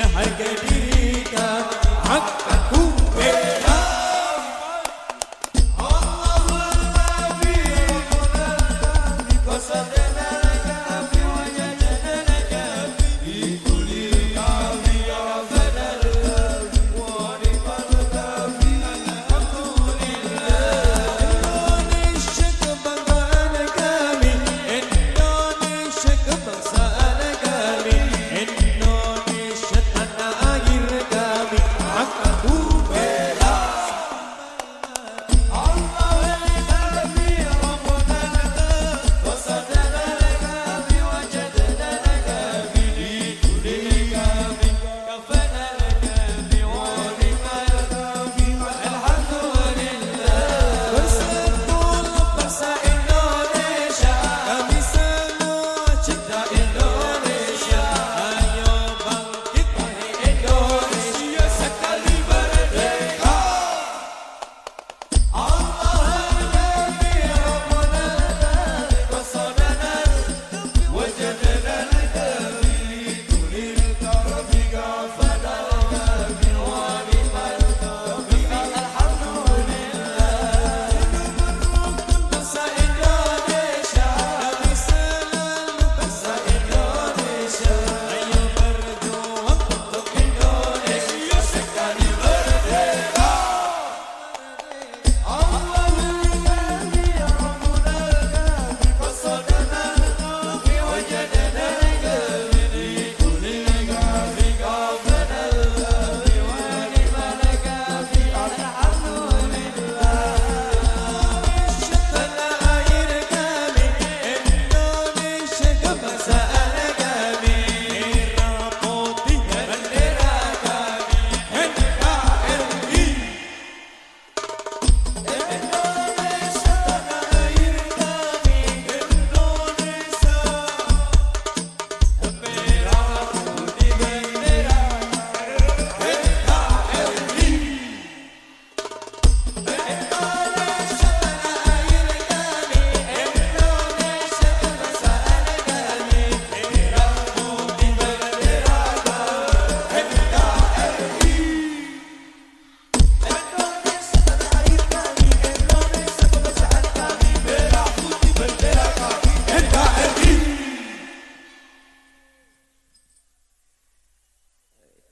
يا حكبير